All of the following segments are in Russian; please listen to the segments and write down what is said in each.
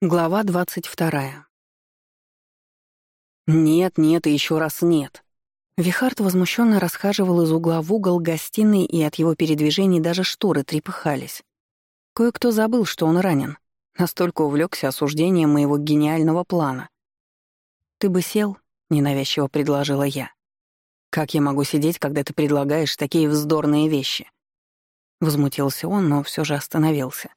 Глава двадцать вторая. Нет, нет и еще раз нет. Вихард возмущенно расхаживал из угла в угол гостиной, и от его передвижений даже шторы трепыхались. Кое-кто забыл, что он ранен. Настолько увлекся осуждением моего гениального плана. «Ты бы сел?» — ненавязчиво предложила я. «Как я могу сидеть, когда ты предлагаешь такие вздорные вещи?» Возмутился он, но все же остановился.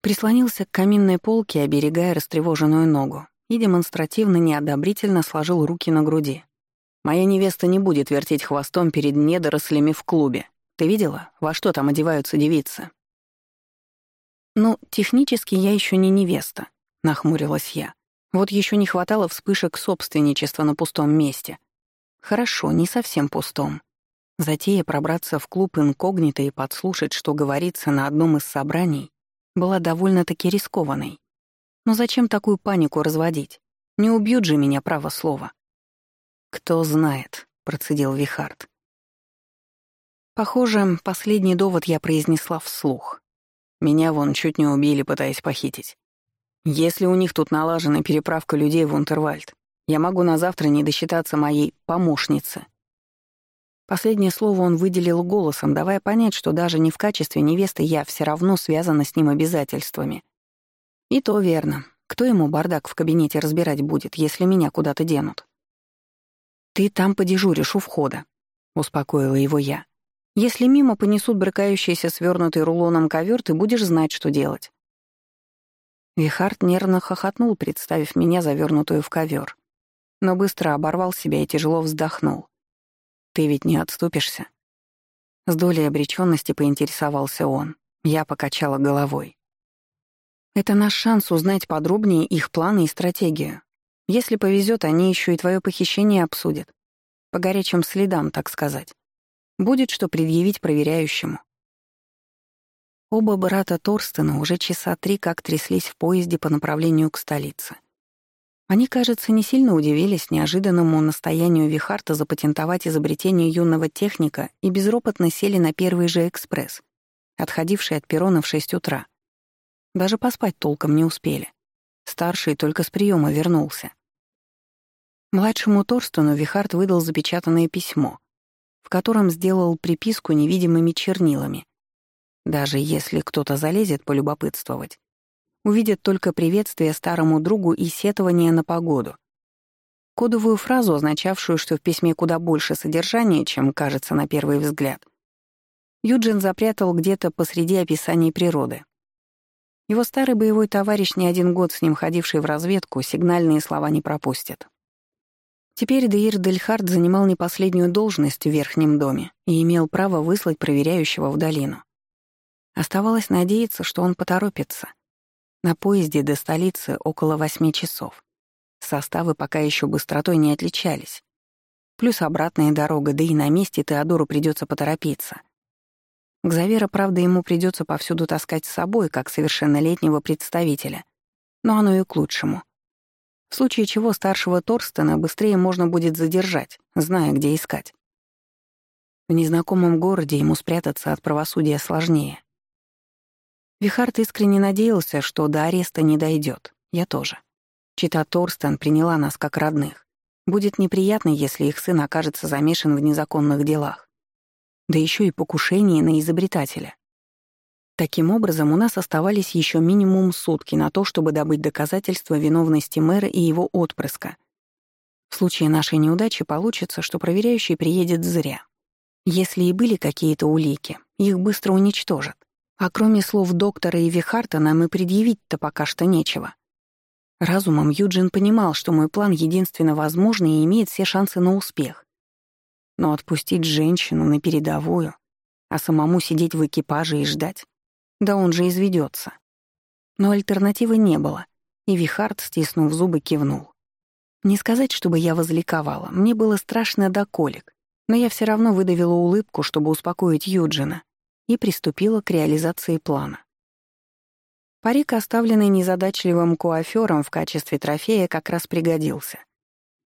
Прислонился к каминной полке, оберегая растревоженную ногу, и демонстративно неодобрительно сложил руки на груди. «Моя невеста не будет вертеть хвостом перед недорослями в клубе. Ты видела, во что там одеваются девицы?» «Ну, технически я еще не невеста», — нахмурилась я. «Вот еще не хватало вспышек собственничества на пустом месте». «Хорошо, не совсем пустом. Затея пробраться в клуб инкогнито и подслушать, что говорится на одном из собраний, была довольно-таки рискованной. Но зачем такую панику разводить? Не убьют же меня право слова. «Кто знает», — процедил Вихард. Похоже, последний довод я произнесла вслух. Меня вон чуть не убили, пытаясь похитить. Если у них тут налажена переправка людей в Унтервальд, я могу на завтра не досчитаться моей помощницы. Последнее слово он выделил голосом, давая понять, что даже не в качестве невесты я все равно связана с ним обязательствами. И то верно. Кто ему бардак в кабинете разбирать будет, если меня куда-то денут? «Ты там подежуришь у входа», — успокоила его я. «Если мимо понесут брыкающийся свернутый рулоном ковер, ты будешь знать, что делать». Вихард нервно хохотнул, представив меня завернутую в ковер, но быстро оборвал себя и тяжело вздохнул. Ты ведь не отступишься?» С долей обречённости поинтересовался он. Я покачала головой. «Это наш шанс узнать подробнее их планы и стратегию. Если повезет, они еще и твое похищение обсудят. По горячим следам, так сказать. Будет что предъявить проверяющему». Оба брата Торстена уже часа три как тряслись в поезде по направлению к столице. Они, кажется, не сильно удивились неожиданному настоянию Вихарта запатентовать изобретение юного техника и безропотно сели на первый же экспресс, отходивший от перрона в шесть утра. Даже поспать толком не успели. Старший только с приема вернулся. Младшему Торстену Вихарт выдал запечатанное письмо, в котором сделал приписку невидимыми чернилами. Даже если кто-то залезет полюбопытствовать, увидят только приветствие старому другу и сетование на погоду. Кодовую фразу, означавшую, что в письме куда больше содержания, чем кажется на первый взгляд, Юджин запрятал где-то посреди описания природы. Его старый боевой товарищ, не один год с ним ходивший в разведку, сигнальные слова не пропустит. Теперь Деир Дельхард занимал не последнюю должность в Верхнем доме и имел право выслать проверяющего в долину. Оставалось надеяться, что он поторопится. На поезде до столицы около восьми часов. Составы пока еще быстротой не отличались. Плюс обратная дорога, да и на месте Теодору придется поторопиться. Кзавера, правда, ему придется повсюду таскать с собой, как совершеннолетнего представителя. Но оно и к лучшему. В случае чего старшего Торстена быстрее можно будет задержать, зная, где искать. В незнакомом городе ему спрятаться от правосудия сложнее. Вихард искренне надеялся, что до ареста не дойдет. Я тоже. Чита Торстен приняла нас как родных. Будет неприятно, если их сын окажется замешан в незаконных делах. Да еще и покушение на изобретателя. Таким образом, у нас оставались еще минимум сутки на то, чтобы добыть доказательства виновности мэра и его отпрыска. В случае нашей неудачи получится, что проверяющий приедет зря. Если и были какие-то улики, их быстро уничтожат. А кроме слов доктора и Вихарта нам и предъявить-то пока что нечего. Разумом Юджин понимал, что мой план единственно возможный и имеет все шансы на успех. Но отпустить женщину на передовую, а самому сидеть в экипаже и ждать, да он же изведется. Но альтернативы не было, и Вихард, стиснув зубы, кивнул. Не сказать, чтобы я возликовала, мне было страшно до колик, но я все равно выдавила улыбку, чтобы успокоить Юджина, и приступила к реализации плана. Парик, оставленный незадачливым куафёром в качестве трофея, как раз пригодился.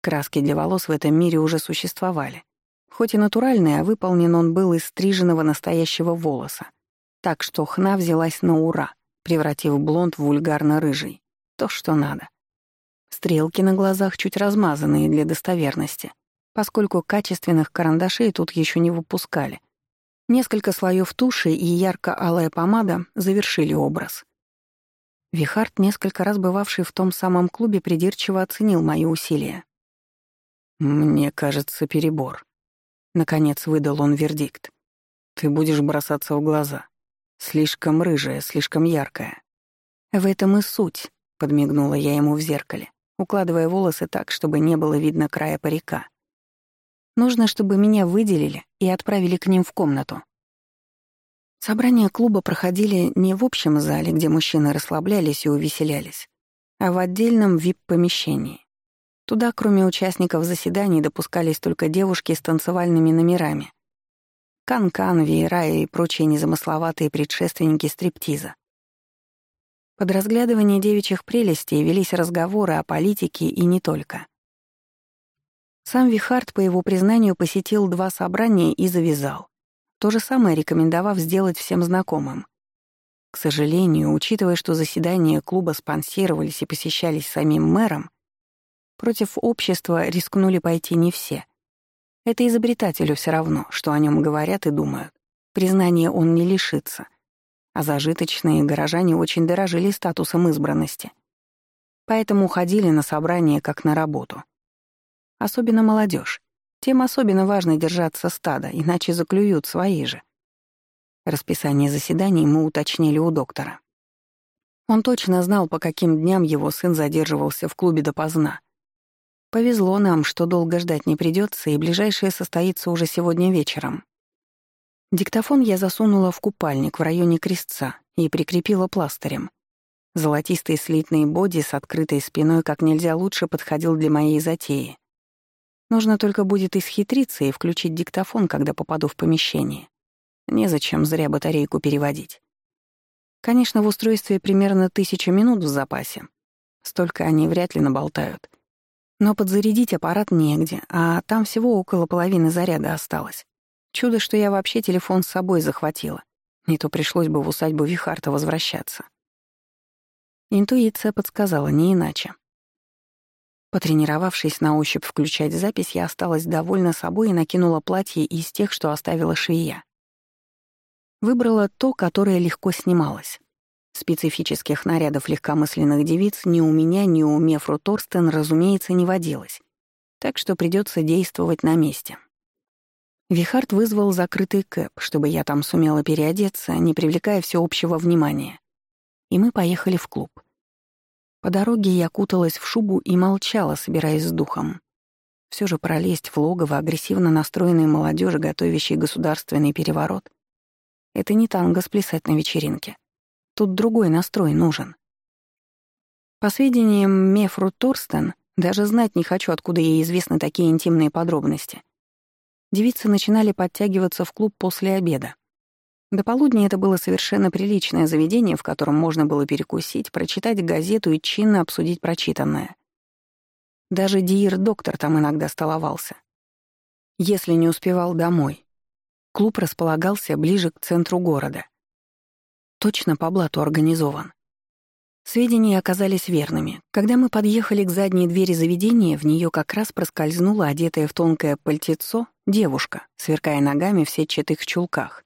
Краски для волос в этом мире уже существовали. Хоть и натуральный, а выполнен он был из стриженного настоящего волоса. Так что хна взялась на ура, превратив блонд в вульгарно-рыжий. То, что надо. Стрелки на глазах чуть размазанные для достоверности, поскольку качественных карандашей тут еще не выпускали. Несколько слоев туши и ярко-алая помада завершили образ. Вихард, несколько раз бывавший в том самом клубе, придирчиво оценил мои усилия. «Мне кажется, перебор». Наконец выдал он вердикт. «Ты будешь бросаться в глаза. Слишком рыжая, слишком яркая». «В этом и суть», — подмигнула я ему в зеркале, укладывая волосы так, чтобы не было видно края парика. «Нужно, чтобы меня выделили и отправили к ним в комнату». Собрания клуба проходили не в общем зале, где мужчины расслаблялись и увеселялись, а в отдельном вип-помещении. Туда, кроме участников заседаний, допускались только девушки с танцевальными номерами. Кан-кан, веера и прочие незамысловатые предшественники стриптиза. Под разглядывание девичьих прелестей велись разговоры о политике и не только. Сам Вихард, по его признанию, посетил два собрания и завязал. То же самое рекомендовав сделать всем знакомым. К сожалению, учитывая, что заседания клуба спонсировались и посещались самим мэром, Против общества рискнули пойти не все. Это изобретателю все равно, что о нем говорят и думают. Признания он не лишится. А зажиточные горожане очень дорожили статусом избранности. Поэтому уходили на собрание как на работу. Особенно молодежь. Тем особенно важно держаться стада, иначе заклюют свои же. Расписание заседаний мы уточнили у доктора. Он точно знал, по каким дням его сын задерживался в клубе допоздна, Повезло нам, что долго ждать не придется, и ближайшее состоится уже сегодня вечером. Диктофон я засунула в купальник в районе крестца и прикрепила пластырем. Золотистый слитный боди с открытой спиной как нельзя лучше подходил для моей затеи. Нужно только будет исхитриться и включить диктофон, когда попаду в помещение. Незачем зря батарейку переводить. Конечно, в устройстве примерно тысяча минут в запасе. Столько они вряд ли наболтают. Но подзарядить аппарат негде, а там всего около половины заряда осталось. Чудо, что я вообще телефон с собой захватила. Не то пришлось бы в усадьбу Вихарта возвращаться. Интуиция подсказала не иначе. Потренировавшись на ощупь включать запись, я осталась довольна собой и накинула платье из тех, что оставила швея. Выбрала то, которое легко снималось. Специфических нарядов легкомысленных девиц ни у меня, ни у Мефру Торстен, разумеется, не водилось. Так что придется действовать на месте. Вихард вызвал закрытый кэп, чтобы я там сумела переодеться, не привлекая всеобщего внимания. И мы поехали в клуб. По дороге я куталась в шубу и молчала, собираясь с духом. Все же пролезть в логово агрессивно настроенной молодежи, готовящей государственный переворот, это не танго сплясать на вечеринке. Тут другой настрой нужен. По сведениям Мефру Торстен, даже знать не хочу, откуда ей известны такие интимные подробности. Девицы начинали подтягиваться в клуб после обеда. До полудня это было совершенно приличное заведение, в котором можно было перекусить, прочитать газету и чинно обсудить прочитанное. Даже Диир-доктор там иногда столовался. Если не успевал домой. Клуб располагался ближе к центру города точно по блату организован. Сведения оказались верными. Когда мы подъехали к задней двери заведения, в нее как раз проскользнула одетая в тонкое пальтецо девушка, сверкая ногами в сетчатых чулках.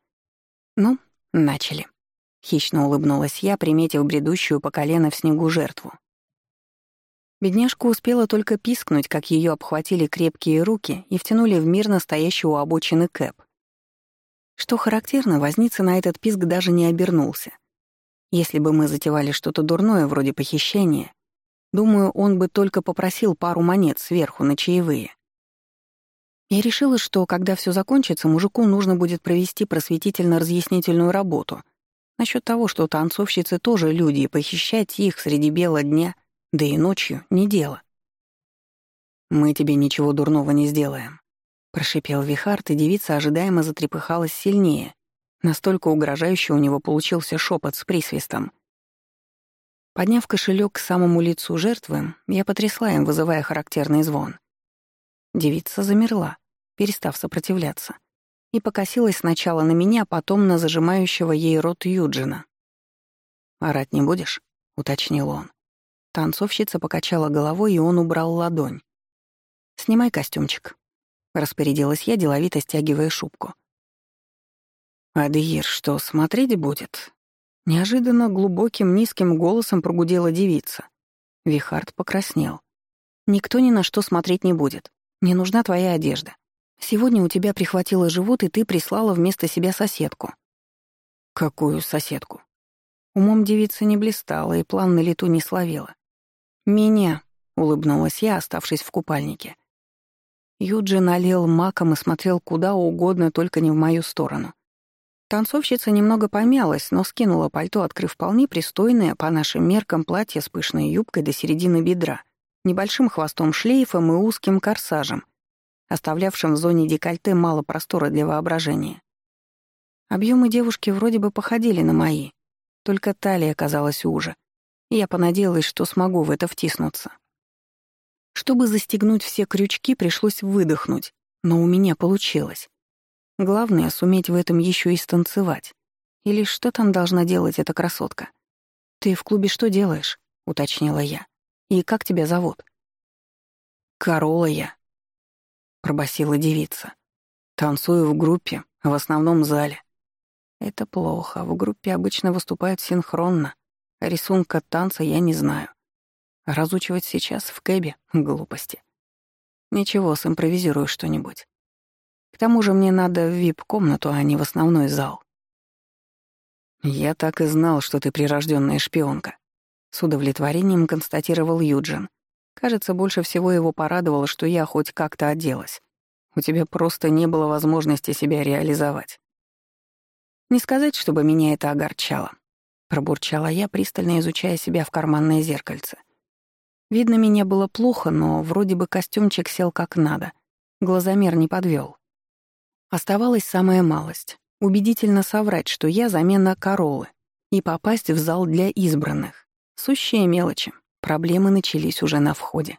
«Ну, начали». Хищно улыбнулась я, приметив бредущую по колено в снегу жертву. Бедняжка успела только пискнуть, как ее обхватили крепкие руки и втянули в мир настоящего у обочины Кэп. Что характерно, возница на этот писк даже не обернулся. Если бы мы затевали что-то дурное, вроде похищения, думаю, он бы только попросил пару монет сверху на чаевые. Я решила, что, когда все закончится, мужику нужно будет провести просветительно-разъяснительную работу насчет того, что танцовщицы тоже люди, и похищать их среди бела дня, да и ночью, не дело. «Мы тебе ничего дурного не сделаем», Прошипел Вихард, и девица ожидаемо затрепыхалась сильнее. Настолько угрожающе у него получился шепот с присвистом. Подняв кошелек к самому лицу жертвы, я потрясла им, вызывая характерный звон. Девица замерла, перестав сопротивляться, и покосилась сначала на меня, потом на зажимающего ей рот Юджина. «Орать не будешь?» — уточнил он. Танцовщица покачала головой, и он убрал ладонь. «Снимай костюмчик», — распорядилась я, деловито стягивая шубку. «Адьер, что, смотреть будет?» Неожиданно глубоким низким голосом прогудела девица. Вихард покраснел. «Никто ни на что смотреть не будет. Не нужна твоя одежда. Сегодня у тебя прихватило живот, и ты прислала вместо себя соседку». «Какую соседку?» Умом девица не блистала и план на лету не словила. «Меня», — улыбнулась я, оставшись в купальнике. Юджи налил маком и смотрел куда угодно, только не в мою сторону. Танцовщица немного помялась, но скинула пальто, открыв вполне пристойное, по нашим меркам, платье с пышной юбкой до середины бедра, небольшим хвостом шлейфом и узким корсажем, оставлявшим в зоне декольте мало простора для воображения. Объемы девушки вроде бы походили на мои, только талия казалась уже, и я понадеялась, что смогу в это втиснуться. Чтобы застегнуть все крючки, пришлось выдохнуть, но у меня получилось. Главное — суметь в этом еще и станцевать. Или что там должна делать эта красотка? «Ты в клубе что делаешь?» — уточнила я. «И как тебя зовут?» «Корола я», — пробасила девица. «Танцую в группе, в основном зале». «Это плохо. В группе обычно выступают синхронно. Рисунка танца я не знаю. Разучивать сейчас в кэбе — глупости. Ничего, симпровизирую что-нибудь. К тому же мне надо в вип-комнату, а не в основной зал. «Я так и знал, что ты прирожденная шпионка», — с удовлетворением констатировал Юджин. Кажется, больше всего его порадовало, что я хоть как-то оделась. У тебя просто не было возможности себя реализовать. Не сказать, чтобы меня это огорчало. Пробурчала я, пристально изучая себя в карманное зеркальце. Видно, меня было плохо, но вроде бы костюмчик сел как надо. Глазомер не подвел. Оставалась самая малость — убедительно соврать, что я замена королы, и попасть в зал для избранных. Сущие мелочи. Проблемы начались уже на входе.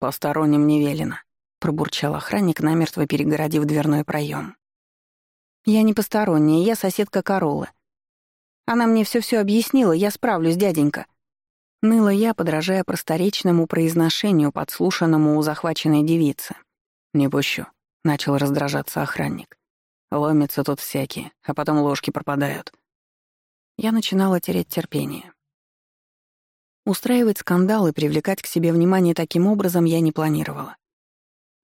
«Посторонним не велено», — пробурчал охранник, намертво перегородив дверной проем. «Я не посторонняя, я соседка королы. Она мне все-все объяснила, я справлюсь, дяденька». Ныла я, подражая просторечному произношению, подслушанному у захваченной девицы. «Не пущу», — начал раздражаться охранник. Ломятся тут всякие, а потом ложки пропадают. Я начинала терять терпение. Устраивать скандал и привлекать к себе внимание таким образом я не планировала.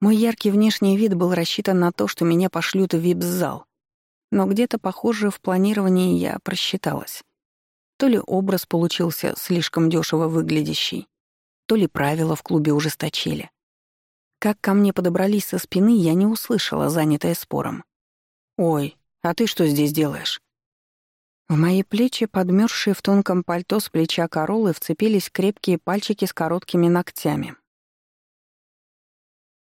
Мой яркий внешний вид был рассчитан на то, что меня пошлют в вип-зал. Но где-то, похоже, в планировании я просчиталась. То ли образ получился слишком дешево выглядящий, то ли правила в клубе ужесточили. Как ко мне подобрались со спины, я не услышала, занятая спором. «Ой, а ты что здесь делаешь?» В мои плечи, подмёрзшие в тонком пальто с плеча королы, вцепились крепкие пальчики с короткими ногтями.